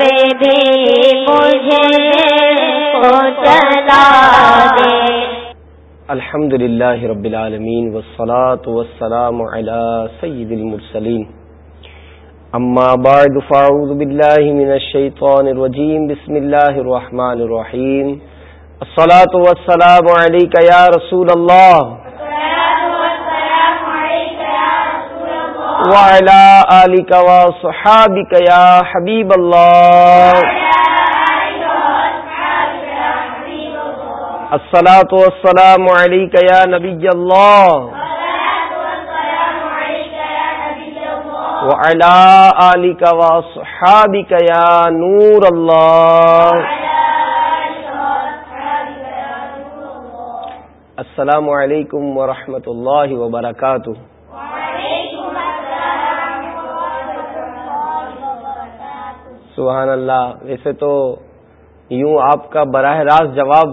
پہ بھی مجھے چلا دے۔ الحمد للہ رب العالمین والصلاة والسلام على سید المرسلین۔ اما بعد، فاعوذ باللہ من الشیطان الرجیم، بسم اللہ الرحمن الرحیم۔ الصلاة والسلام علیکہ یا رسول اللہ۔ وعلى آلك وصحابك يا حبيب الله. الصلاة والسلام عليك يا نبي الله. وعلى آلك وصحابك يا نور الله. السلام علیکم ورحمۃ اللہ وبرکاتہ سبحان اللہ، ویسے تو یوں آپ کا براہ راست جواب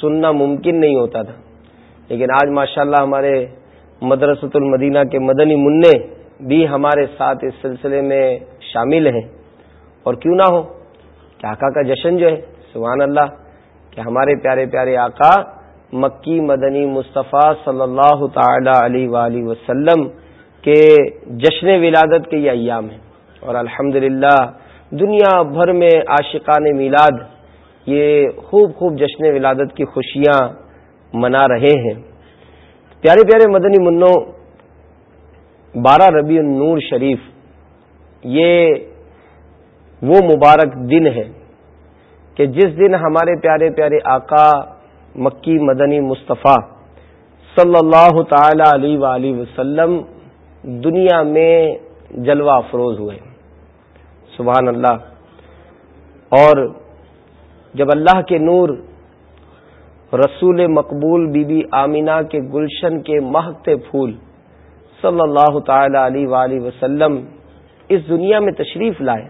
سننا ممکن نہیں ہوتا تھا۔ لیکن آج ماشاءاللہ ہمارے مدرسۃ المدینہ کے مدنی منع بھی ہمارے ساتھ اس سلسلے میں شامل ہیں۔ اور کیوں نہ ہو کہ آقا کا جشن جو ہے، سبحان اللہ، کہ ہمارے پیارے پیارے آقا مکی مدنی مصطفیٰ صلی اللہ تعالی علیہ وآلہ وسلم کے جشن ولادت کے یہ ایام ہیں۔ اور الحمدللہ دنیا بھر میں عاشقان میلاد یہ خوب خوب جشن ولادت کی خوشیاں منا رہے ہیں۔ پیارے پیارے مدنی منو، بارہ ربیع النور شریف، یہ وہ مبارک دن ہے کہ جس دن ہمارے پیارے پیارے آقا مکی مدنی مصطفیٰ صلی اللہ تعالی علیہ وآلہ وسلم دنیا میں جلوہ افروز ہوئے۔ سبحان اللہ۔ اور جب اللہ کے نور، رسول مقبول بی بی آمینہ کے گلشن کے مہکتے پھول صلی اللہ تعالی علیہ وآلہ وسلم اس دنیا میں تشریف لائے،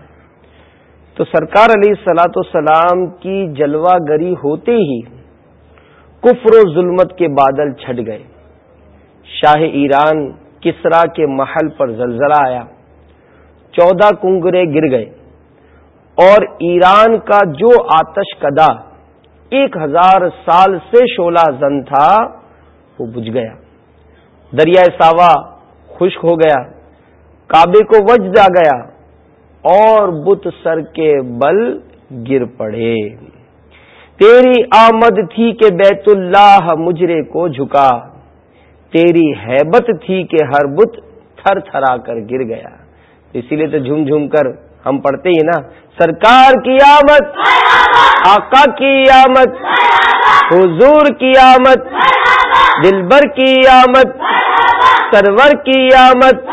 تو سرکار علیہ سلاۃ السلام کی جلوہ گری ہوتے ہی کفر و ظلمت کے بادل چھٹ گئے۔ شاہ ایران کسرا کے محل پر زلزلہ آیا۔ چودہ کنگرے گر گئے اور ایران کا جو آتش کدا ایک ہزار سال سے شولہ زن تھا، وہ بجھ گیا۔ دریائے ساوا خشک ہو گیا، کعبے کو وج آ گیا اور بت سر کے بل گر پڑے۔ تیری آمد تھی کہ بیت اللہ مجرے کو جھکا، تیری حیبت تھی کہ ہر بت تھر تھرا کر گر گیا۔ اسی لیے تو جھوم جھوم کر ہم پڑھتے ہی نا، سرکار کی آمد، آقا کی آمد، حضور کی آمد، دلبر کی آمد، سرور کی آمد،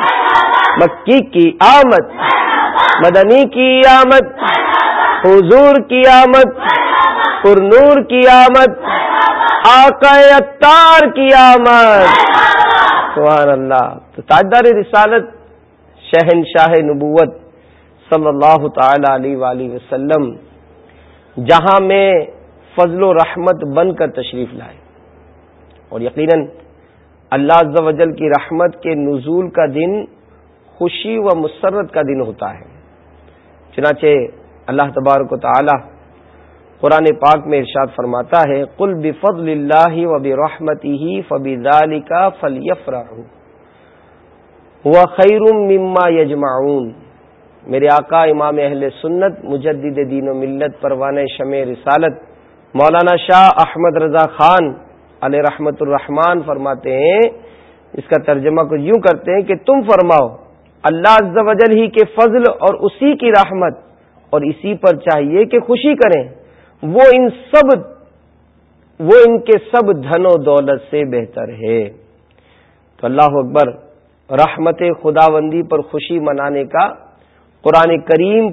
مکی کی آمد، مدنی کی آمد، حضور کی آمد، پرنور کی آمد، آقا اتار کی آمد۔ سبحان اللہ۔ تو تاجدار رسالت شہنشاہ نبوت صلی اللہ تعالی علیہ وآلہ وسلم، جہاں میں فضل و رحمت بن کر تشریف لائے۔ اور یقیناً اللہ عز و جل کی رحمت کے نزول کا دن خوشی و مسرت کا دن ہوتا ہے۔ چنانچہ اللہ تبارک و تعالی قرآن پاک میں ارشاد فرماتا ہے کل بفضل اللہ و برحمتی ہی فبی کا فلیفراہ ہوا خیر مما یجمعون. میرے آقا امام اہل سنت، مجدد دین و ملت پروان شمع رسالت، مولانا شاہ احمد رضا خان علیہ رحمت الرحمان فرماتے ہیں، اس کا ترجمہ کچھ یوں کرتے ہیں کہ تم فرماؤ، اللہ عز و جل ہی کے فضل اور اسی کی رحمت، اور اسی پر چاہیے کہ خوشی کریں۔ وہ ان سب، وہ ان کے سب دھن و دولت سے بہتر ہے۔ تو اللہ اکبر رحمت خداوندی پر خوشی منانے کا قرآن کریم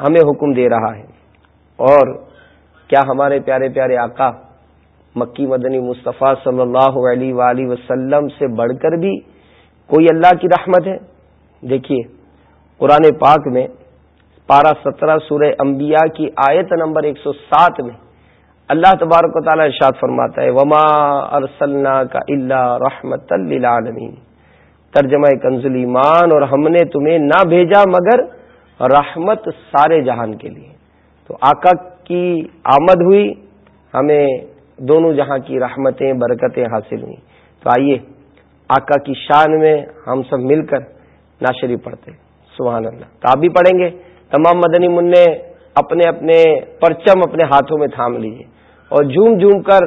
ہمیں حکم دے رہا ہے۔ اور کیا ہمارے پیارے پیارے آقا مکی مدنی مصطفیٰ صلی اللہ علیہ وآلہ وسلم سے بڑھ کر بھی کوئی اللہ کی رحمت ہے؟ دیکھیے، قرآن پاک میں پارہ سترہ سورہ انبیاء کی آیت نمبر ایک سو سات میں اللہ تبارک و تعالیٰ ارشاد فرماتا ہے، وما ارسلنا کا اللہ رحمت للعالمین ترجمہ کنزل ایمان اور ہم نے تمہیں نہ بھیجا مگر رحمت سارے جہان کے لیے۔ تو آقا کی آمد ہوئی، ہمیں دونوں جہاں کی رحمتیں، برکتیں حاصل ہوئیں۔ تو آئیے، آقا کی شان میں ہم سب مل کر ناشری پڑھتے سبحان اللہ۔ تو آپ بھی پڑھیں گے۔ تمام مدنی منع اپنے اپنے پرچم اپنے ہاتھوں میں تھام لیجیے اور جھوم جھوم کر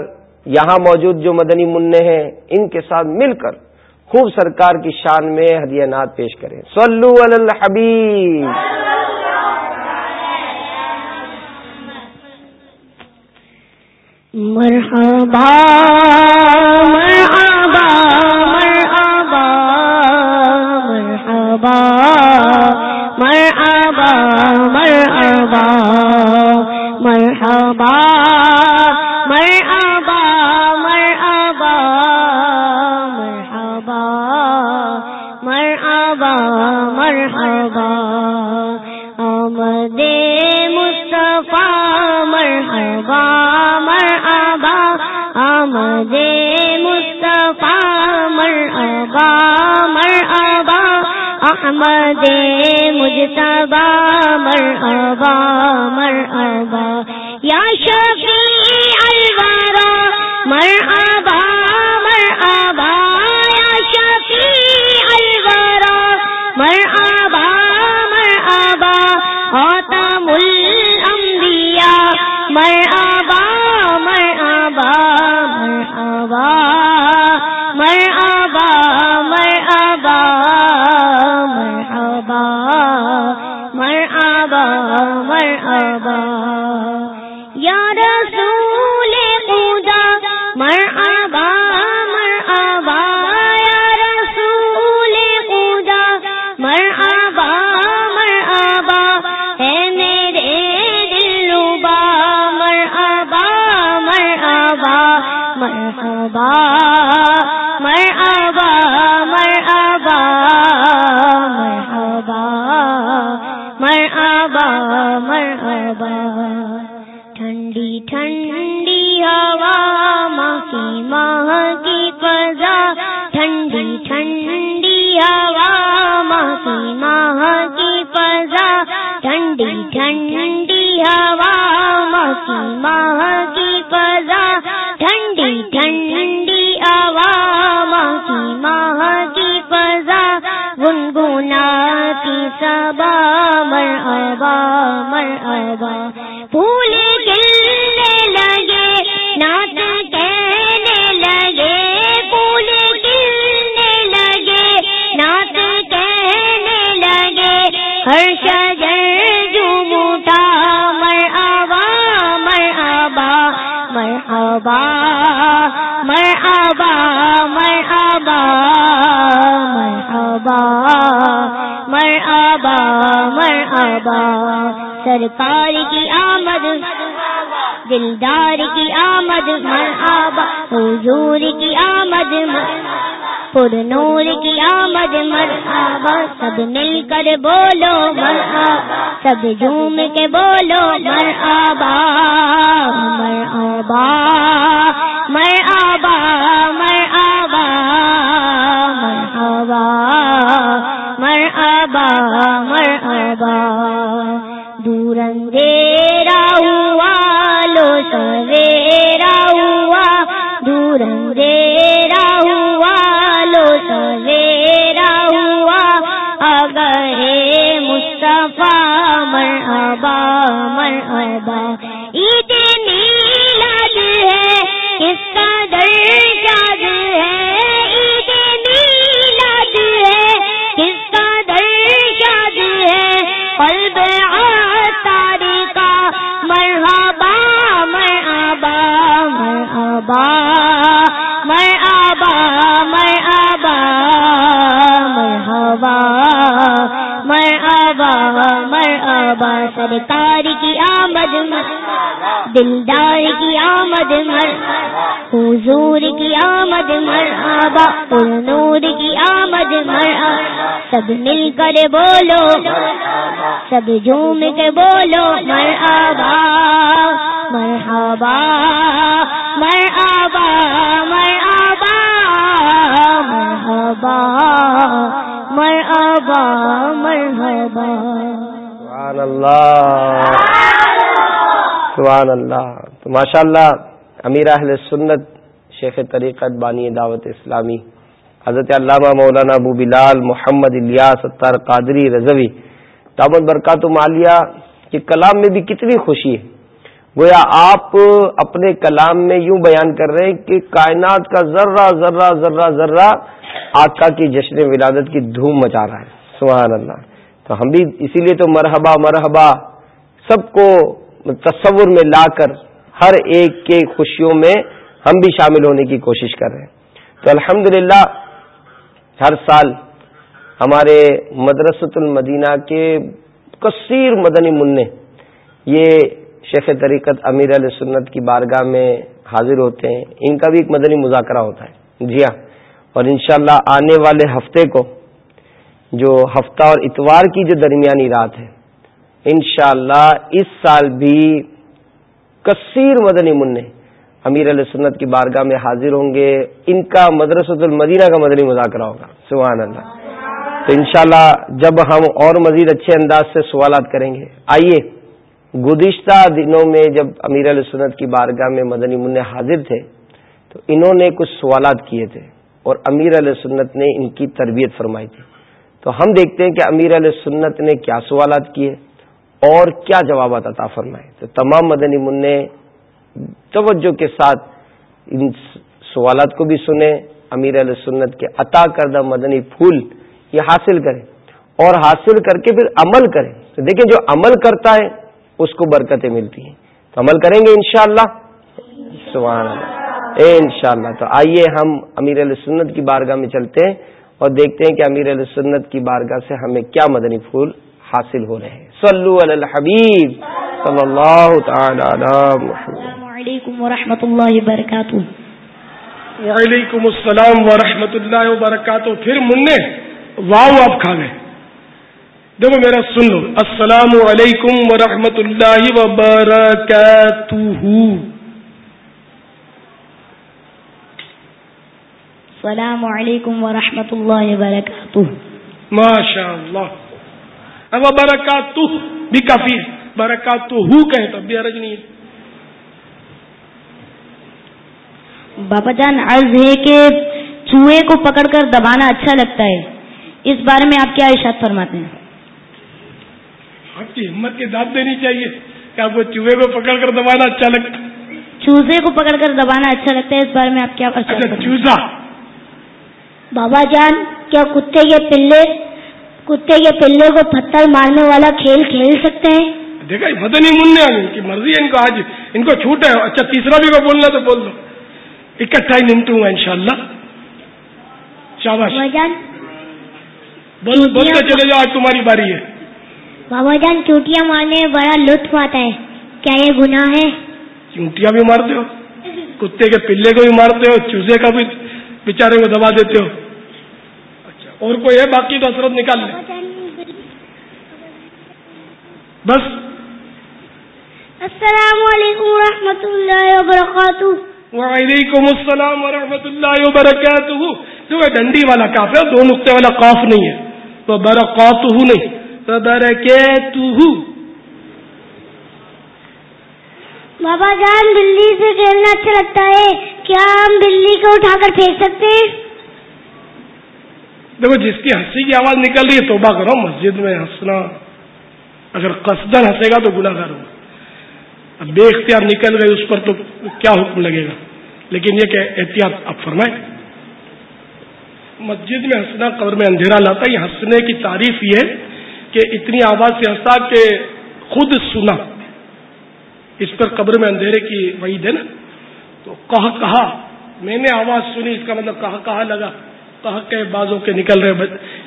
یہاں موجود جو مدنی منع ہیں، ان کے ساتھ مل کر خوب سرکار کی شان میں ہدیہ نات پیش کریں۔ سلو الحبی مرحبا مرحبا مرحبا مرحبا مرحبا مرحبا مرحبا مرحبا مرحبا مرحبا، آمد مصطفیٰ، مرحبا مرحبا، آمد مصطفیٰ، مرحبا مرحبا احمد مجتبا مرحبا مرحبا، یا شفیع الورا، مرحبا مرحبا۔ سرکار کی آمد، دلدار کی آمد، مرحبا۔ حضور کی آمد، پر نور کی آمد، مرحبا۔ سب مل کر بولو، مرحبا۔ سب جھوم کے بولو، مرحبا۔ مرحبا۔ مرحبا۔ مرحبا سرکار کی آمد مر، دلدار کی آمد مر، حضور کی آمد مرحبا پر نور کی آمد مرحبا سب مل کر بولو، سب جھوم کے بولو مرحبا مرحبا مرحبا مرحبا مرحبا مرحبا مرحبا سبحان اللہ. سبحان اللہ. تو ماشاء اللہ امیر اہل سنت شیخ طریقت بانی دعوت اسلامی، حضرت علامہ مولانا ابو بلال محمد الیاس ستار قادری رضوی دعوت برکات مالیہ کے کلام میں بھی کتنی خوشی ہے۔ گویا آپ اپنے کلام میں یوں بیان کر رہے ہیں کہ کائنات کا ذرہ ذرہ ذرہ ذرہ آقا کی جشن ولادت کی دھوم مچا رہا ہے۔ سبحان اللہ۔ تو ہم بھی اسی لیے تو مرحبا مرحبا، سب کو تصور میں لا کر ہر ایک کے خوشیوں میں ہم بھی شامل ہونے کی کوشش کر رہے ہیں۔ تو الحمد ہر سال ہمارے مدرسۃ المدینہ کے کثیر مدنی منع یہ شیخ طریقت امیر علیہ سنت کی بارگاہ میں حاضر ہوتے ہیں۔ ان کا بھی ایک مدنی مذاکرہ ہوتا ہے۔ جی ہاں اور انشاءاللہ آنے والے ہفتے کو جو ہفتہ اور اتوار کی جو درمیانی رات ہے۔ انشاءاللہ اس سال بھی کثیر مدنی منع امیر علیہ سنت کی بارگاہ میں حاضر ہوں گے۔ ان کا مدرسۃ المدینہ کا مدنی مذاکرہ ہوگا۔ سبحان اللہ تو انشاءاللہ جب ہم اور مزید اچھے انداز سے سوالات کریں گے، آئیے۔ گزشتہ دنوں میں جب امیر علیہ سنت کی بارگاہ میں مدنی منع حاضر تھے، تو انہوں نے کچھ سوالات کیے تھے اور امیر علیہ سنت نے ان کی تربیت فرمائی تھی۔ تو ہم دیکھتے ہیں کہ امیر علیہ سنت نے کیا سوالات کیے اور کیا جوابات عطا فرمائے۔ تو تمام مدنی منع توجہ کے ساتھ ان سوالات کو بھی سنیں امیر علیہ سنت کے عطا کردہ مدنی پھول یہ حاصل کریں اور حاصل کر کے پھر عمل کریں۔ تو دیکھیں جو عمل کرتا ہے، اس کو برکتیں ملتی ہیں۔ تو عمل کریں گے انشاءاللہ؟ سبحان اللہ۔ ان شاء اللہ تو آئیے ہم امیر علیہ سنت کی بارگاہ میں چلتے ہیں۔ اور دیکھتے ہیں کہ امیر علیہ سنت کی بارگاہ سے ہمیں کیا مدنی پھول حاصل ہو رہے ہیں۔ صلو علی الحبیب صلی اللہ تعالی السلام علیکم ورحمۃ اللہ وبرکاتہ۔ وعلیکم السلام ورحمۃ اللہ وبرکاتہ۔ پھر منہ واؤ آپ کھا گئے۔ دیکھو میرا سن لو۔ السلام علیکم ورحمۃ اللہ وبرکاتہ۔ السلام علیکم ورحمۃ اللہ وبرکاتہ۔ ماشاء اللہ وبرکاتہ بھی کافی ہے۔ برکاتہ کہیں تب بھی عرض نہیں ہے۔ بابا جان عرض ہے کہ چوہے کو پکڑ کر دبانا اچھا لگتا ہے۔ اس بارے میں آپ کیا ارشاد فرماتے ہیں؟ آپ کی ہمت کی داد دینی چاہیے کہ آپ کو چوہے کو پکڑ کر دبانا اچھا لگتا چوزے کو پکڑ کر دبانا اچھا لگتا ہے اس بارے میں آپ کیا اچھا چوزا۔ بابا جان کیا کتے کے پلے؟ کتے کے پلے کو پتھر مارنے والا کھیل کھیل سکتے ہیں؟ دیکھا بدن ہی منہ ان کی مرضی ہے ان کو آج ان کو چھوٹ ہے۔ اچھا تیسرا بھی کو بولنا تو بول دو۔ اکٹھا ہی نمٹوں گا ان شاء اللہ شاباش بولتے چلے جاؤ آج تمہاری باری ہے۔ بابا جان چوٹیاں مارنے میں بڑا لطف آتا ہے۔ کیا یہ گناہ ہے؟ چونٹیاں بھی مارتے ہو۔ کتے کے پلے کو بھی مارتے ہو چوزے کا بھی۔ بےچارے کو دبا دیتے ہو۔ اچھا۔ اور کوئی ہے باقی تو اثرت نکال لیں بس۔ السلام علیکم و رحمۃ اللہ وبرکاتہ۔ وعلیکم السلام و رحمۃ اللہ وبرکاتہ جو ڈنڈی والا کاف ہے دو نقطے والا کاف نہیں ہے۔ تو برکاتہ نہیں۔ بابا جان، بلی سے کھیلنا اچھا لگتا ہے۔ کیا ہم بلی کو اٹھا کر پھینک سکتے ہیں؟ دیکھو، جس کی ہنسی کی آواز نکل رہی ہے، توبہ کرو، مسجد میں ہنسنا۔ اگر قصدن ہنسے گا تو گناہ اب بے اختیار نکل گئے اس پر تو کیا حکم لگے گا؟ لیکن یہ کہ احتیاط اب فرمائیں۔ مسجد میں ہنسنا، قبر میں اندھیرا لاتا ہے یہ ہنسنے کی تعریف یہ ہے کہ اتنی آواز سے ہنسا کہ خود سنا۔ اس پر قبر میں اندھیرے کی وعید ہے نا؟ تو کہا کہا میں نے آواز سنی، اس کا مطلب کہا کہا لگا۔ کہا کہ بازوں کے نکل رہے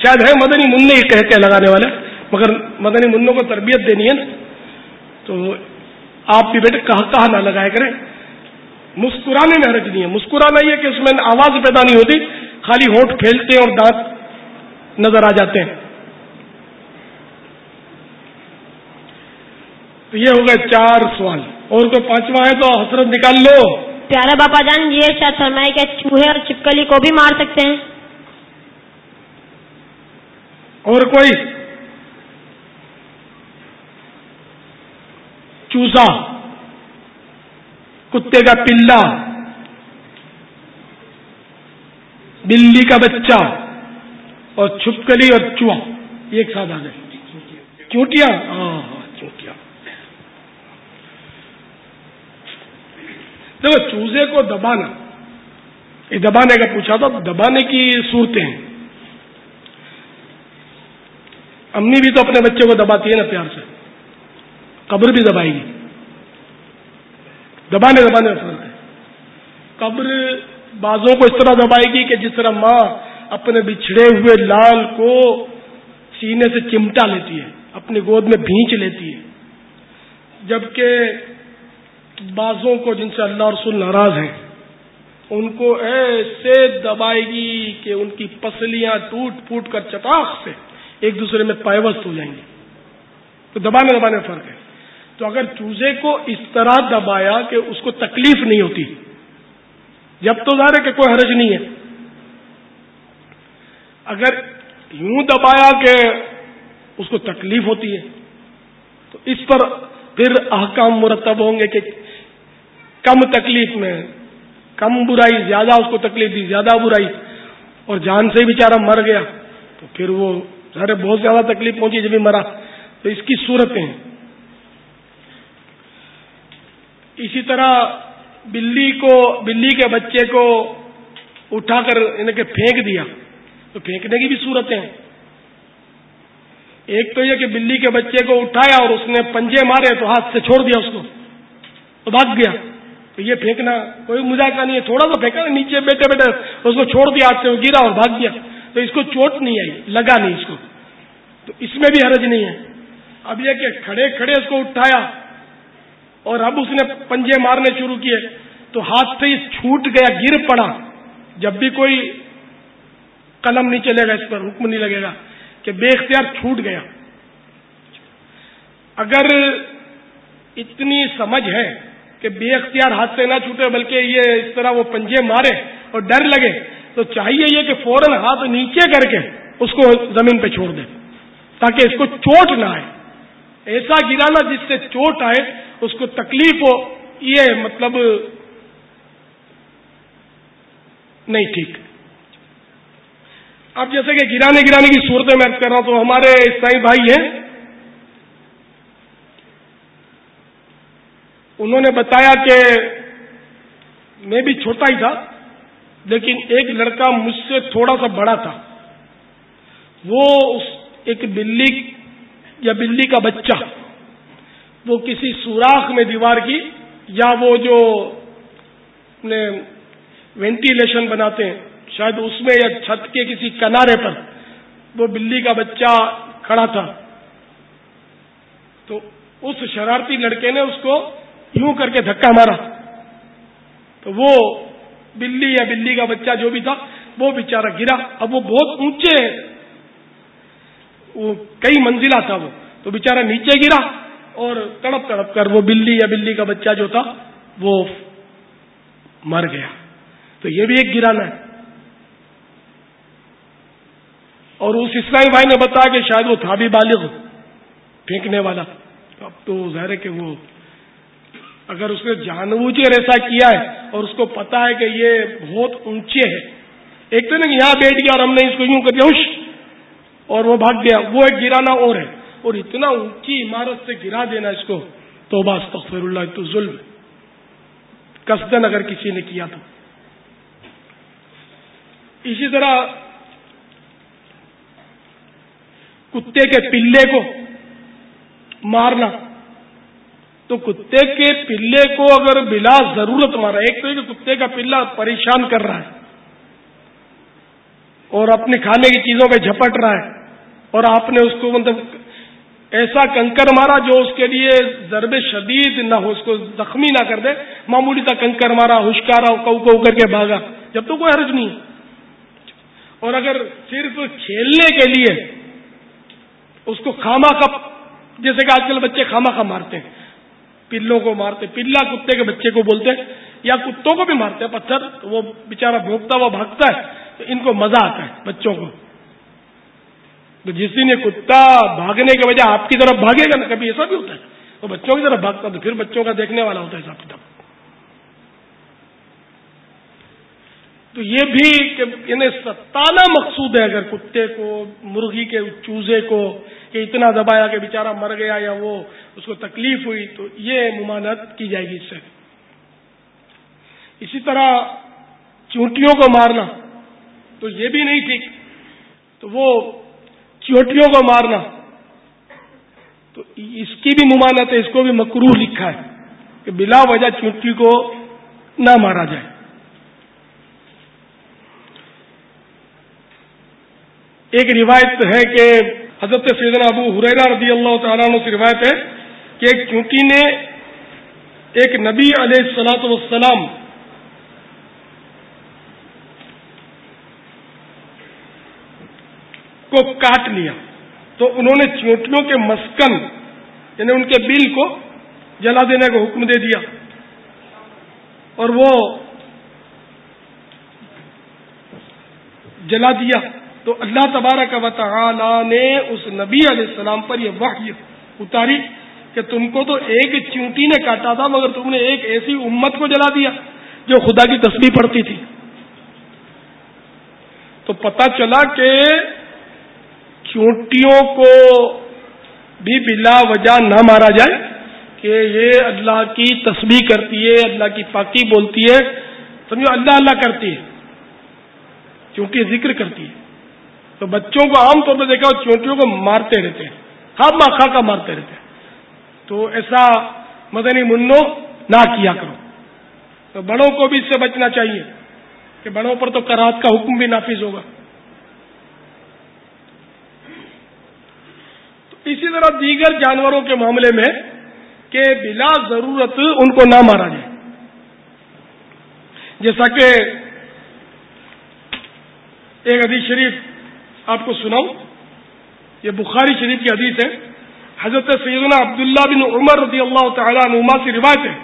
شاید ہے مدنی منع ہی کہتے ہیں لگانے والے، مگر مدنی منوں کو تربیت دینی ہے نا؟ تو آپ بھی بیٹے کہا کہا نہ لگائے کریں۔ مسکرانے میں حرج نہیں ہے۔ مسکرانا یہ کہ اس میں آواز پیدا نہیں ہوتی، خالی ہوٹ پھیلتے ہیں اور دانت نظر آ جاتے ہیں۔ تو یہ ہو گئے چار سوال۔ اور کوئی پانچواں ہے تو حسرت نکال لو۔ پیارا باپا جان یہ شاید فرمائے کہ چوہے اور چپکلی کو بھی مار سکتے ہیں۔ اور کوئی؟ چوسا۔ کتے کا پلا۔ بلی کا بچہ۔ اور چھپکلی اور چوہا ایک ساتھ آ گئے چونٹیاں ہاں ہاں چونٹیاں دیکھو، چوزے کو دبانا۔ یہ دبانے کا پوچھا تھا، دبانے کی صورتیں ہیں۔ امی بھی تو اپنے بچے کو دباتی ہے نا پیار سے۔ قبر بھی دبائے گی۔ دبانے دبانے کا فرق ہے قبر بازوں کو اس طرح دبائے گی کہ جس طرح ماں اپنے بچھڑے ہوئے لال کو سینے سے چمٹا لیتی ہے، اپنی گود میں بھینچ لیتی ہے۔ جبکہ بازوں کو جن سے اللہ رسول ناراض ہیں، ان کو ایسے دبائے گی کہ ان کی پسلیاں ٹوٹ پھوٹ کر چٹاخ سے ایک دوسرے میں پائوست ہو جائیں گی۔ تو دبانے دبانے میں فرق ہے۔ تو اگر چوزے کو اس طرح دبایا کہ اس کو تکلیف نہیں ہوتی، جب تو ظاہر ہے کہ کوئی حرج نہیں ہے۔ اگر یوں دبایا کہ اس کو تکلیف ہوتی ہے، تو اس پر پھر احکام مرتب ہوں گے کہ کم تکلیف میں، کم برائی، زیادہ اس کو تکلیف دی، زیادہ برائی۔ اور جان سے بیچارہ مر گیا، تو پھر وہ ظاہر بہت زیادہ تکلیف پہنچی جب بھی مرا۔ تو اس کی صورتیں۔ اسی طرح بلی کو، بلی کے بچے کو اٹھا کر انہیں کہ پھینک دیا۔ تو پھینکنے کی بھی صورتیں۔ ہیں ایک تو یہ کہ بلی کے بچے کو اٹھایا اور اس نے پنجے مارے تو ہاتھ سے چھوڑ دیا اس کو۔ تو بھاگ گیا۔ تو یہ پھینکنا کوئی مذاکرہ نہیں ہے۔ تھوڑا سا پھینکا نیچے بیٹھے بیٹھے اس کو چھوڑ دیا، ہاتھ سے گرا اور بھاگ گیا۔ تو اس کو چوٹ نہیں آئی، لگا نہیں اس کو۔ تو اس میں بھی حرج نہیں ہے۔ اب یہ کہ کھڑے کھڑے اس کو اٹھایا اور اب اس نے پنجے مارنے شروع کیے۔ تو ہاتھ سے یہ چھوٹ گیا، گر پڑا۔ جب بھی کوئی قلم نہیں چلے گا، اس پر حکم نہیں لگے گا کہ بے اختیار چھوٹ گیا۔ اگر اتنی سمجھ ہے کہ بے اختیار ہاتھ سے نہ چھوٹے، بلکہ یہ اس طرح وہ پنجے مارے اور ڈر لگے، تو چاہیے یہ کہ فوراً ہاتھ نیچے کر کے اس کو زمین پہ چھوڑ دے، تاکہ اس کو چوٹ نہ آئے۔ ایسا گرانا جس سے چوٹ آئے، اس کو تکلیف ہو، یہ مطلب نہیں ٹھیک۔ اب جیسے کہ گرانے گرانے کی صورتیں میں کر رہا ہوں، تو ہمارے عیسائی بھائی ہیں انہوں نے بتایا کہ میں بھی چھوٹا ہی تھا، لیکن ایک لڑکا مجھ سے تھوڑا سا بڑا تھا۔ وہ اس ایک بلی یا بلی کا بچہ، وہ کسی سوراخ میں دیوار کی، یا وہ جو وینٹیلیشن بناتے ہیں، شاید اس میں یا چھت کے کسی کنارے پر وہ بلی کا بچہ کھڑا تھا۔ تو اس شرارتی لڑکے نے اس کو یوں کر کے دھکا مارا۔ تو وہ بلی یا بلی کا بچہ جو بھی تھا، وہ بےچارا گرا۔ اب وہ بہت اونچے وہ کئی منزلہ تھا وہ۔ تو بےچارا نیچے گرا اور تڑپ تڑپ کر وہ بلی یا بلی کا بچہ جو تھا، وہ مر گیا۔ تو یہ بھی ایک گرانا ہے۔ اور اس اسلامی بھائی نے بتایا کہ شاید وہ تھا بھی بالغ، پھینکنے والا اب تو ظاہر ہے کہ وہ اگر اس نے جان بوجھ ایسا کیا ہے اور اس کو پتا ہے کہ یہ بہت اونچے ہے ایک تو نا یہاں بیٹھ گیا اور ہم نے اس کو یوں کر دیا اور وہ بھاگ گیا۔ وہ ایک گرانا اور ہے۔ اور اتنا اونچی عمارت سے گرا دینا اس کو۔ تو بس تخیر اللہ تو ظلم کسدن اگر کسی نے کیا تو۔ اسی طرح کتے کے پلے کو مارنا۔ تو کتے کے پلے کو اگر بلا ضرورت مارا ایک تو کہ کتے کا پلا پریشان کر رہا ہے اور اپنے کھانے کی چیزوں پہ جھپٹ رہا ہے اور آپ نے اس کو مطلب ایسا کنکر مارا جو اس کے لیے ضرب شدید نہ ہو، اس کو زخمی نہ کر دے۔ معمولی سا کنکر مارا ہشکارا کو کر کے بھاگا۔ جب تو کوئی حرج نہیں۔ اور اگر صرف کھیلنے کے لیے اس کو خاما کا، جیسے کہ آج کل بچے خاما خا مارتے ہیں۔ پلوں کو مارتے، پلا کتے کے بچے کو بولتے، یا کتوں کو بھی مارتے ہیں پتھر، تو وہ بےچارا بھوکتا ہوا بھاگتا ہے، تو ان کو مزہ آتا ہے بچوں کو۔ تو جس دن یہ کتا بھاگنے کے وجہ آپ کی طرف بھاگے گا نا، کبھی ایسا بھی ہوتا ہے، وہ بچوں کی طرف بھاگتا تو پھر بچوں کا دیکھنے والا ہوتا ہے حساب کتاب۔ تو یہ بھی کہ یعنی ستانا مقصود ہے، اگر کتے کو، مرغی کے چوزے کو کہ اتنا دبایا کہ بیچارہ مر گیا یا وہ اس کو تکلیف ہوئی، تو یہ ممانت کی جائے گی اس سے۔ اسی طرح چونٹیوں کو مارنا، تو یہ بھی نہیں ٹھیک۔ تو وہ چوٹیوں کو مارنا، تو اس کی بھی ممانت ہے، اس کو بھی مکرو لکھا ہے کہ بلا وجہ چونٹی کو نہ مارا جائے۔ ایک روایت ہے کہ حضرت سیدنا ابو حریرا رضی اللہ تعالیٰ عنہ سے روایت ہے کہ ایک چونٹی نے ایک نبی علیہ السلاۃ والسلام کو کاٹ لیا، تو انہوں نے چونٹیوں کے مسکن یعنی ان کے بل کو جلا دینے کا حکم دے دیا۔ اور وہ جلا دیا۔ تو اللہ تبارک و تعالی نے اس نبی علیہ السلام پر یہ وحی اتاری کہ تم کو تو ایک چونٹی نے کاٹا تھا، مگر تم نے ایک ایسی امت کو جلا دیا جو خدا کی تصویر پڑتی تھی۔ تو پتا چلا کہ چونٹیوں کو بھی بلا وجہ نہ مارا جائے کہ یہ اللہ کی تصویر کرتی ہے، اللہ کی پاکی بولتی ہے، سمجھو، اللہ اللہ کرتی ہے، چونکہ ذکر کرتی ہے۔ تو بچوں کو عام طور پہ دیکھا چونٹیوں کو مارتے رہتے ہیں۔ خاں ماں کا مارتے رہتے ہیں۔ تو ایسا مدنی منو نہ کیا کرو۔ تو بڑوں کو بھی اس سے بچنا چاہیے کہ بڑوں پر تو کرات کا حکم بھی نافذ ہوگا۔ تو اسی طرح دیگر جانوروں کے معاملے میں کہ بلا ضرورت ان کو نہ مارا جائے۔ جیسا کہ ایک حدیث شریف آپ کو سناؤں۔ یہ بخاری شریف کی حدیث ہے۔ حضرت سیدنا عبداللہ بن عمر رضی اللہ تعالیٰ عنما سے روایت ہے۔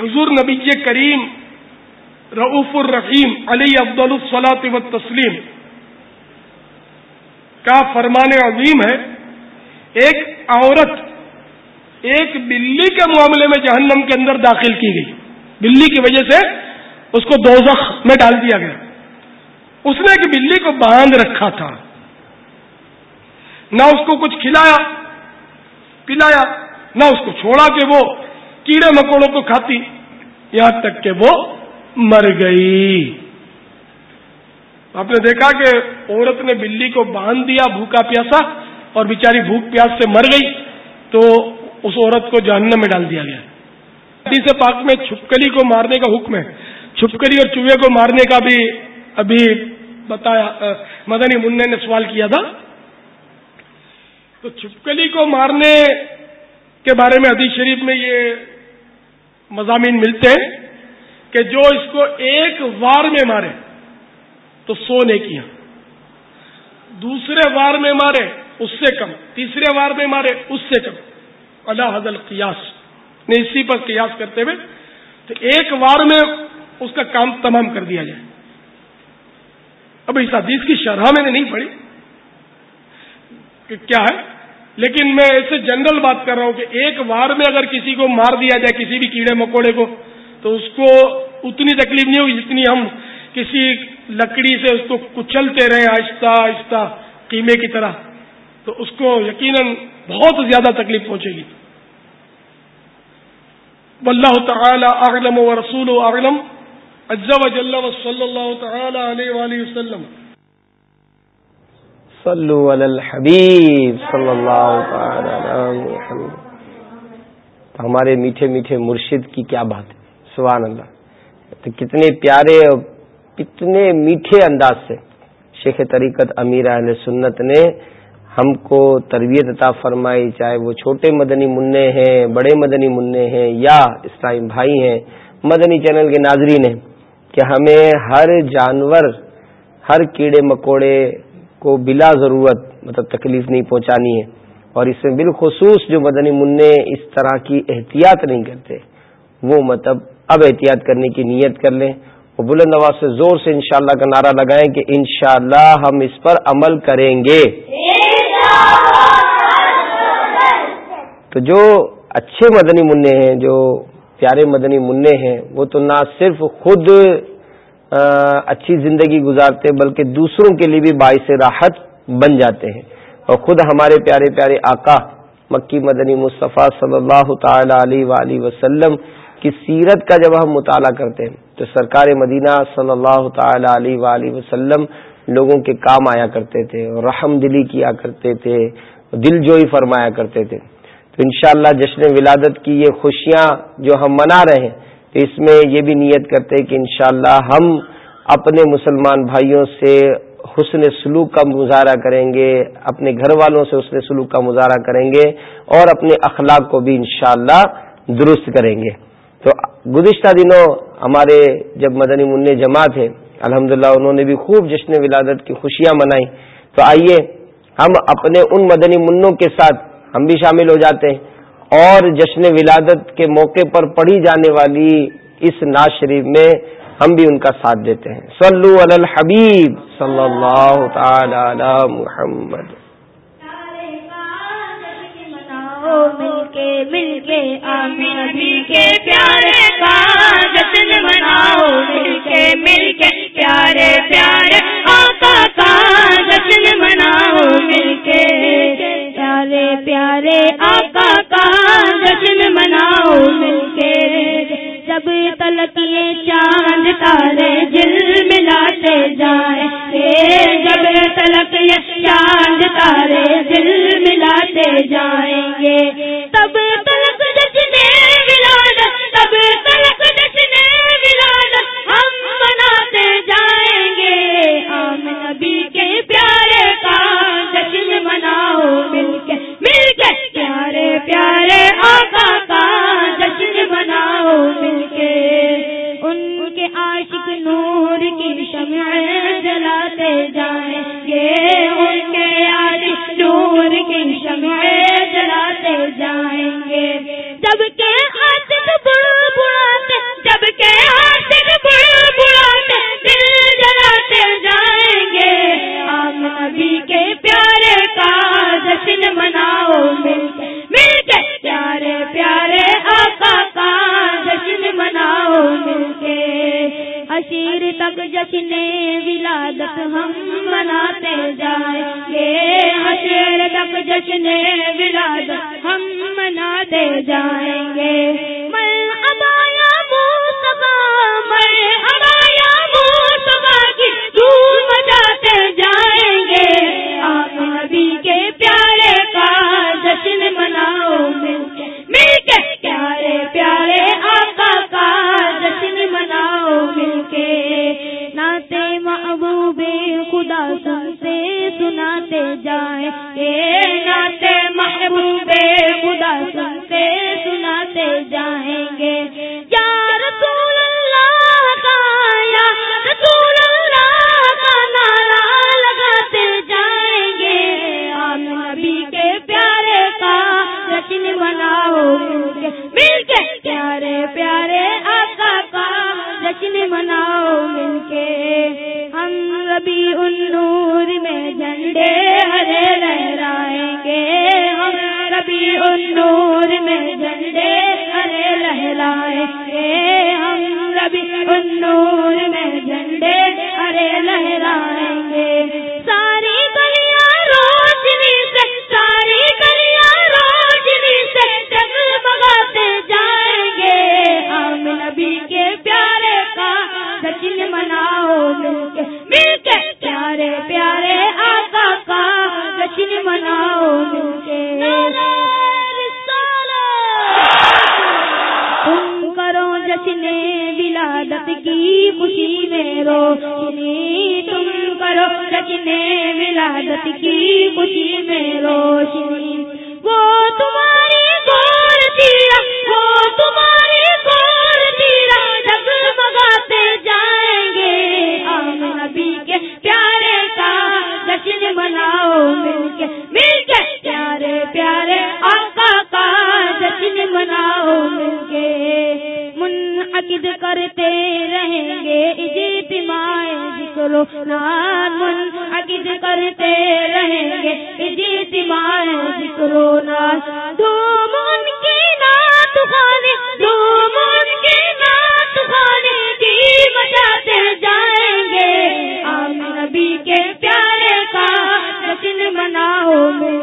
حضور نبی کریم رعف الرحیم علی افضل الصلاۃ و تسلیم کا فرمان عظیم ہے۔ ایک عورت ایک بلی کے معاملے میں جہنم کے اندر داخل کی گئی۔ بلی کی وجہ سے اس کو دوزخ میں ڈال دیا گیا۔ اس نے ایک بلی کو باندھ رکھا تھا۔ نہ اس کو کچھ کھلایا، پلایا، نہ اس کو چھوڑا کہ وہ کیڑے مکوڑوں کو کھاتی، یہاں تک کہ وہ مر گئی۔ آپ نے دیکھا کہ عورت نے بلی کو باندھ دیا، بھوکا پیاسا، اور بیچاری بھوک پیاس سے مر گئی، تو اس عورت کو جہنم میں ڈال دیا گیا۔ سے پاک میں چھپکلی کو مارنے کا حکم ہے۔ چھپکلی اور چوہے کو مارنے کا بھی ابھی بتایا مدنی منہ نے سوال کیا تھا۔ تو چھپکلی کو مارنے کے بارے میں حدیث شریف میں یہ مضامین ملتے ہیں کہ جو اس کو ایک وار میں مارے تو سو نے کیا ہاں۔ دوسرے وار میں مارے اس سے کم، تیسرے وار میں مارے اس سے کم۔ اللہ حضل قیاس نے اسی پر قیاس کرتے ہوئے تو ایک وار میں اس کا کام تمام کر دیا جائے۔ اب اس حدیث کی شرح میں نے نہیں پڑھی کہ کیا ہے۔ لیکن میں ایسے جنرل بات کر رہا ہوں کہ ایک وار میں اگر کسی کو مار دیا جائے کسی بھی کیڑے مکوڑے کو، تو اس کو اتنی تکلیف نہیں ہوگی جتنی ہم کسی لکڑی سے اس کو کچلتے رہے آہستہ آہستہ قیمے کی طرح۔ تو اس کو یقیناً بہت زیادہ تکلیف پہنچے گی۔ واللہ تعالی اعلم و رسول و اعلم و جل و صلی اللہ تعالی علیہ وآلہ وسلم۔ صلو علی الحبیب صلی اللہ ہمارے میٹھے میٹھے مرشد کی کیا بات ہے؟ سبحان اللہ۔ تو کتنے پیارے اور کتنے میٹھے انداز سے شیخ طریقت امیر اہل سنت نے ہم کو تربیت عطا فرمائی، چاہے وہ چھوٹے مدنی منع ہیں، بڑے مدنی منع ہیں، یا اسلام بھائی ہیں۔ مدنی چینل کے ناظرین ہیں کہ ہمیں ہر جانور، ہر کیڑے مکوڑے کو بلا ضرورت مطلب تکلیف نہیں پہنچانی ہے۔ اور اس میں بالخصوص جو مدنی منع اس طرح کی احتیاط نہیں کرتے، وہ مطلب اب احتیاط کرنے کی نیت کر لیں۔ وہ بلند آواز سے زور سے انشاءاللہ کا نعرہ لگائیں کہ انشاءاللہ ہم اس پر عمل کریں گے۔ تو جو اچھے مدنی منع ہیں، جو پیارے مدنی منع ہیں، وہ تو نہ صرف خود اچھی زندگی گزارتے بلکہ دوسروں کے لیے بھی باعث راحت بن جاتے ہیں۔ اور خود ہمارے پیارے پیارے آقا مکی مدنی مصطفیٰ صلی اللہ تعالی علیہ وسلم کی سیرت کا جب ہم مطالعہ کرتے ہیں، تو سرکار مدینہ صلی اللہ تعالی علیہ وسلم لوگوں کے کام آیا کرتے تھے، رحم دلی کیا کرتے تھے، دل جوئی فرمایا کرتے تھے۔ تو انشاءاللہ جشن ولادت کی یہ خوشیاں جو ہم منا رہے ہیں تو اس میں یہ بھی نیت کرتے کہ انشاءاللہ ہم اپنے مسلمان بھائیوں سے حسن سلوک کا مظاہرہ کریں گے، اپنے گھر والوں سے حسن سلوک کا مظاہرہ کریں گے اور اپنے اخلاق کو بھی انشاءاللہ درست کریں گے۔ تو گزشتہ دنوں ہمارے جب مدنی منع جمع تھے الحمد انہوں نے بھی خوب جشن ولادت کی خوشیاں منائی تو آئیے، ہم اپنے ان مدنی منوں کے ساتھ ہم بھی شامل ہو جاتے ہیں۔ اور جشن ولادت کے موقع پر پڑھی جانے والی اس ناز شریف میں ہم بھی ان کا ساتھ دیتے ہیں۔ صلو علی الحبیب صلی اللہ تعالی علی محمد۔ مل کے مل کے نبی کے پیارے کا جشن مناؤ مل کے مل کے پیارے پیارے آقا کا جشن مناؤ مل کے پیارے پیارے آقا تلکیے تلک چاند تارے جل ملاتے جائیں۔ جب تلک چاند تارے کے جشن مناؤ مل کے۔ ہم ربی النور میں جھنڈے ہرے لہرائیں گے۔ ہم ربی النور میں جھنڈے ہرے لہرائیں گے۔ ہم ربی النور میں جھنڈے ہرے لہرائیں گے۔ تاکید کرتے رہیں گے اجتماع ذکر نام عقید کرتے رہیں گے اجتماع ذکر نام دو من کی نات خانے دو من کی نات خانے کی بجاتے جائیں گے۔ آمین، نبی کے پیارے کا جشن مناؤ میں۔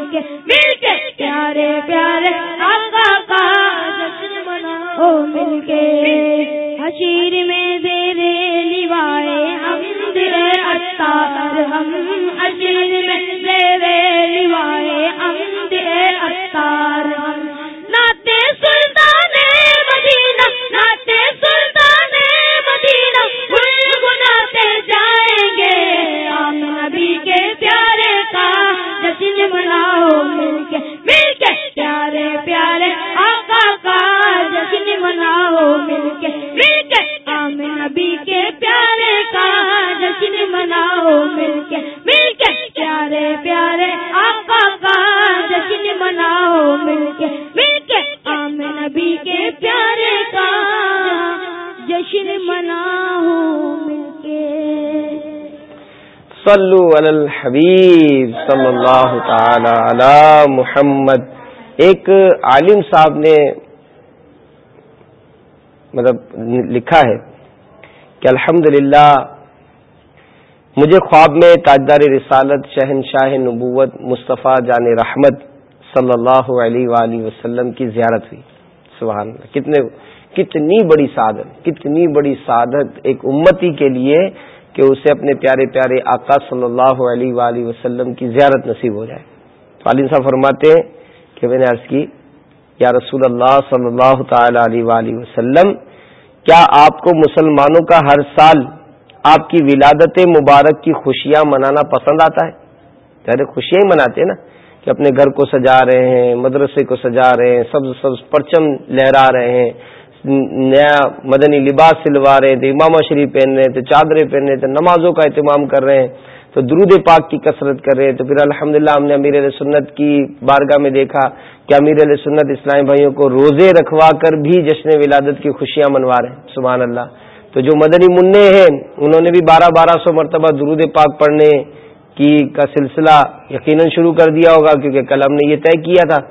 صلو علی الحبیب صلی اللہ تعالی علی محمد۔ ایک عالم صاحب نے مطلب لکھا ہے کہ الحمد مجھے خواب میں تاجدار رسالت شہنشاہ نبوت مصطفیٰ جان رحمت صلی اللہ علیہ وآلہ وسلم کی زیارت ہوئی۔ سبحان اللہ، کتنے، کتنی بڑی سعادت، کتنی بڑی سعادت ایک امتی کے لیے کہ اسے اپنے پیارے پیارے آقا صلی اللہ علیہ وآلہ وسلم کی زیارت نصیب ہو جائے۔ والد صاحب فرماتے ہیں کہ میں نے عرض کی، یا رسول اللہ صلی اللہ تعالی علیہ وآلہ وسلم، کیا آپ کو مسلمانوں کا ہر سال آپ کی ولادت مبارک کی خوشیاں منانا پسند آتا ہے؟ پہلے خوشیاں ہی مناتے ہیں نا، کہ اپنے گھر کو سجا رہے ہیں، مدرسے کو سجا رہے ہیں، سبز سبز پرچم لہرا رہے ہیں۔ نیا مدنی لباس سلوا رہے تھے امام شریف پہن رہے تھے چادریں پہن رہے تھے نمازوں کا اہتمام کر رہے ہیں، تو درود پاک کی کثرت کر رہے ہیں، تو پھر الحمد ہم نے امیر علیہ سنت کی بارگاہ میں دیکھا کہ امیر علیہ سنت اسلامی بھائیوں کو روزے رکھوا کر بھی جشن ولادت کی خوشیاں منوا رہے ہیں، سبحان اللہ۔ تو جو مدنی منع ہیں، انہوں نے بھی بارہ بارہ سو مرتبہ درود پاک پڑھنے کی کا سلسلہ یقیناً شروع کر دیا ہوگا، کیونکہ کل ہم نے یہ طے کیا تھا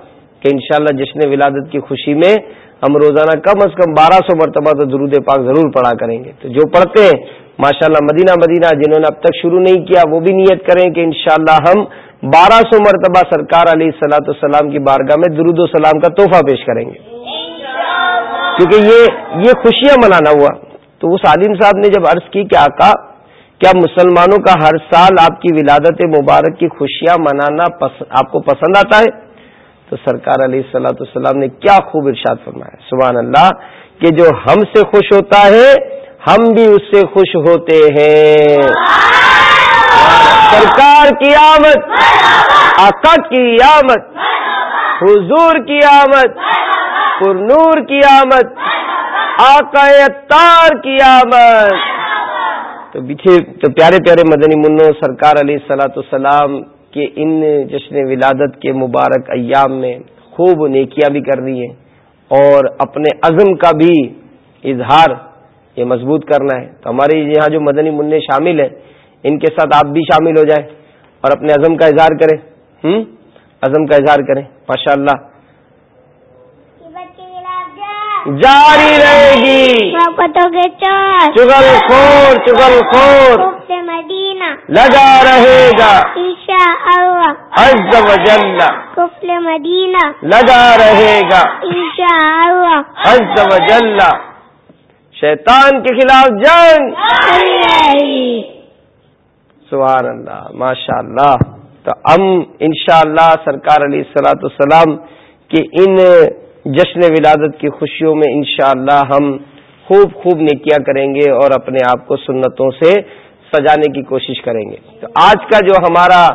کہ انشاءاللہ جشن ولادت کی خوشی میں ہم روزانہ کم از کم بارہ سو مرتبہ تو درود پاک ضرور پڑھا کریں گے۔ تو جو پڑھتے ہیں، ماشاءاللہ مدینہ مدینہ، جنہوں نے اب تک شروع نہیں کیا، وہ بھی نیت کریں کہ انشاءاللہ ہم بارہ سو مرتبہ سرکار علیہ سلاۃ السلام کی بارگاہ میں درود و سلام کا تحفہ پیش کریں گے۔ کیونکہ یہ یہ خوشیاں منانا ہوا۔ تو اس عالم صاحب نے جب عرض کی کہ آقا کیا مسلمانوں کا ہر سال آپ کی ولادت مبارک کی خوشیاں منانا آپ کو پسند آتا ہے؟ تو سرکار علیہ السلاۃ السلام نے کیا خوب ارشاد فرمایا سبحان اللہ، کہ جو ہم سے خوش ہوتا ہے، ہم بھی اس سے خوش ہوتے ہیں۔ سرکار کی آمد، آقا کی آمد، حضور کی آمد، پرنور کی آمد، آقا اتار کی آمد۔ تو تو پیارے پیارے مدنی منو سرکار علیہ السلاۃ السلام کہ ان جشن ولادت کے مبارک ایام میں خوب نیکیاں بھی کر رہی ہیں اور اپنے عزم کا بھی اظہار یہ مضبوط کرنا ہے۔ تو ہمارے یہاں جو مدنی منع شامل ہیں، ان کے ساتھ آپ بھی شامل ہو جائیں اور اپنے عزم کا اظہار کریں۔ ہوں عزم کا اظہار کریں۔ ماشاء اللہ جاری رہے گی۔ چگل خور چگل خور۔ مدینہ۔ لگا رہے گا۔ عز و جل۔ کفل مدینہ۔ لگا رہے گا۔ انشاء عز و جل۔ شیطان کے خلاف جنگ۔ سبحان اللہ ماشاء اللہ تو ہم انشاءاللہ اللہ سرکار علیہ السلاۃ السلام کے ان جشن ولادت کی خوشیوں میں انشاءاللہ ہم خوب خوب نیکیاں کریں گے اور اپنے آپ کو سنتوں سے سجانے کی کوشش کریں گے۔ تو آج کا جو ہمارا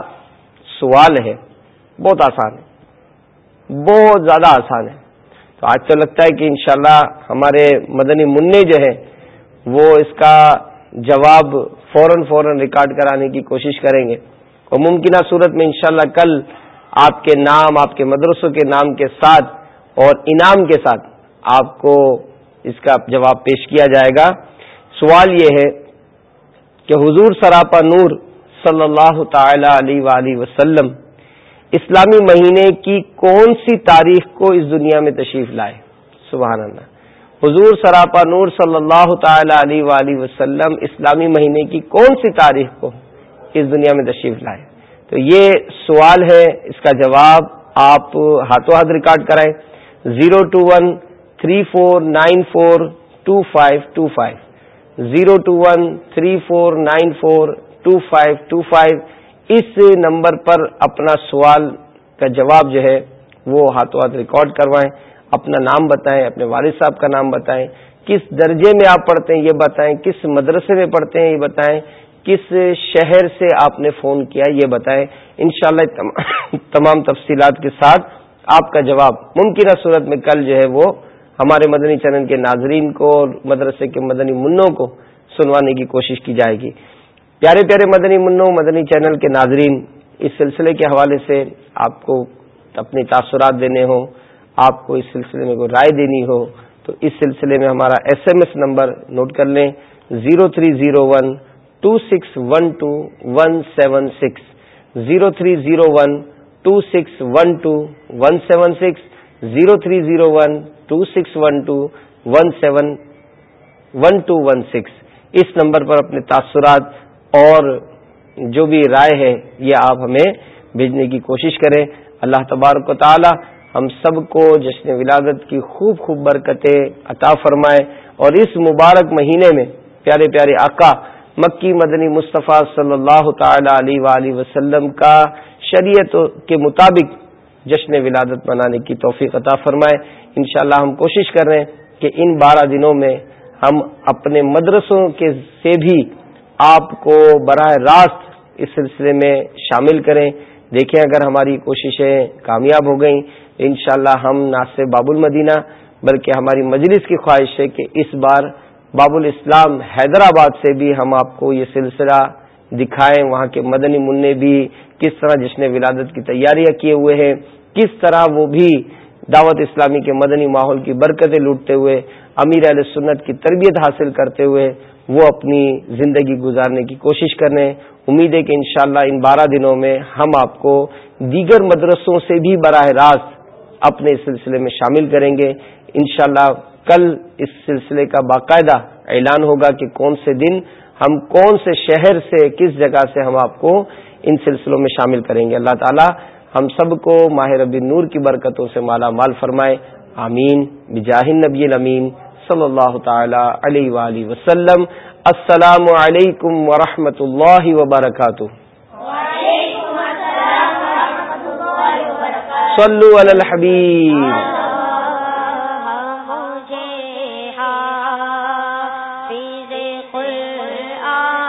سوال ہے، بہت آسان ہے۔ بہت زیادہ آسان ہے۔ تو آج تو لگتا ہے کہ انشاءاللہ ہمارے مدنی منع جو ہے وہ اس کا جواب فوراً فوراً ریکارڈ کرانے کی کوشش کریں گے۔ اور ممکنہ صورت میں انشاءاللہ کل آپ کے نام، آپ کے مدرسوں کے نام کے ساتھ اور انعام کے ساتھ آپ کو اس کا جواب پیش کیا جائے گا۔ سوال یہ ہے کہ حضور سراپا نور صلی اللہ تعالی علیہ وآلہ وسلم اسلامی مہینے کی کون سی تاریخ کو اس دنیا میں تشریف لائے؟ سبحان اللہ۔ حضور سراپا نور صلی اللہ تعالی علیہ وآلہ وسلم اسلامی مہینے کی کون سی تاریخ کو اس دنیا میں تشریف لائے؟ تو یہ سوال ہے، اس کا جواب آپ ہاتھوں ہاتھ ریکارڈ کرائیں۔ Zero two one three four nine four two five two five zero two one three four nine four two five two five اس نمبر پر اپنا سوال کا جواب جو ہے وہ ہاتھوں ہاتھ ریکارڈ کروائیں، اپنا نام بتائیں، اپنے والد صاحب کا نام بتائیں۔ کس درجے میں آپ پڑھتے ہیں یہ بتائیں، کس مدرسے میں پڑھتے ہیں یہ بتائیں، کس شہر سے آپ نے فون کیا یہ بتائیں۔ انشاءاللہ تمام تفصیلات کے ساتھ آپ کا جواب ممکنہ صورت میں کل جو ہے وہ ہمارے مدنی چینل کے ناظرین کو اور مدرسے کے مدنی منوں کو سنوانے کی کوشش کی جائے گی۔ پیارے پیارے مدنی منوں، مدنی چینل کے ناظرین، اس سلسلے کے حوالے سے آپ کو اپنی تاثرات دینے ہوں، آپ کو اس سلسلے میں کوئی رائے دینی ہو، تو اس سلسلے میں ہمارا S M S number note کر لیں، zero three zero one, two six one, two one seven six, zero three zero one two six one two one seven six zero three zero one two six one two one seven one two one six اس number پر اپنے تاثرات اور جو بھی رائے ہے، یہ آپ ہمیں بھیجنے کی کوشش کریں۔ اللہ تبارک و تعالی ہم سب کو جشن ولادت کی خوب خوب برکتیں عطا فرمائے۔ اور اس مبارک مہینے میں پیارے پیارے آقا مکی مدنی مصطفیٰ صلی اللہ تعالی علیہ وآلہ وسلم کا شریعت کے مطابق جشن ولادت منانے کی توفیق عطا فرمائے۔ انشاءاللہ ہم کوشش کر رہے ہیں کہ ان بارہ دنوں میں ہم اپنے مدرسوں کے سے بھی آپ کو براہ راست اس سلسلے میں شامل کریں۔ دیکھیں اگر ہماری کوششیں کامیاب ہو گئیں، انشاءاللہ ہم نہ صرف باب المدینہ بلکہ ہماری مجلس کی خواہش ہے کہ اس بار باب الاسلام حیدرآباد سے بھی ہم آپ کو یہ سلسلہ دکھائیں وہاں کے مدنی منع بھی کس طرح جشن ولادت کی تیاریاں کیے ہوئے ہیں، کس طرح وہ بھی دعوت اسلامی کے مدنی ماحول کی برکتیں لوٹتے ہوئے، امیر علیہ سنت کی تربیت حاصل کرتے ہوئے وہ اپنی زندگی گزارنے کی کوشش کریں امید ہے کہ انشاءاللہ ان بارہ دنوں میں ہم آپ کو دیگر مدرسوں سے بھی براہ راست اپنے اس سلسلے میں شامل کریں گے۔ انشاءاللہ کل اس سلسلے کا باقاعدہ اعلان ہوگا کہ کون سے دن ہم کون سے شہر سے کس جگہ سے ہم آپ کو ان سلسلوں میں شامل کریں گے؟ اللہ تعالی ہم سب کو ماہ ربی نور کی برکتوں سے مالا مال فرمائے۔ آمین۔ بجاہ نبی الامین صلی اللہ تعالی علیہ وآلہ وسلم۔ السلام علیکم ورحمۃ اللہ وبرکاتہ۔ صلو علی الحبیب۔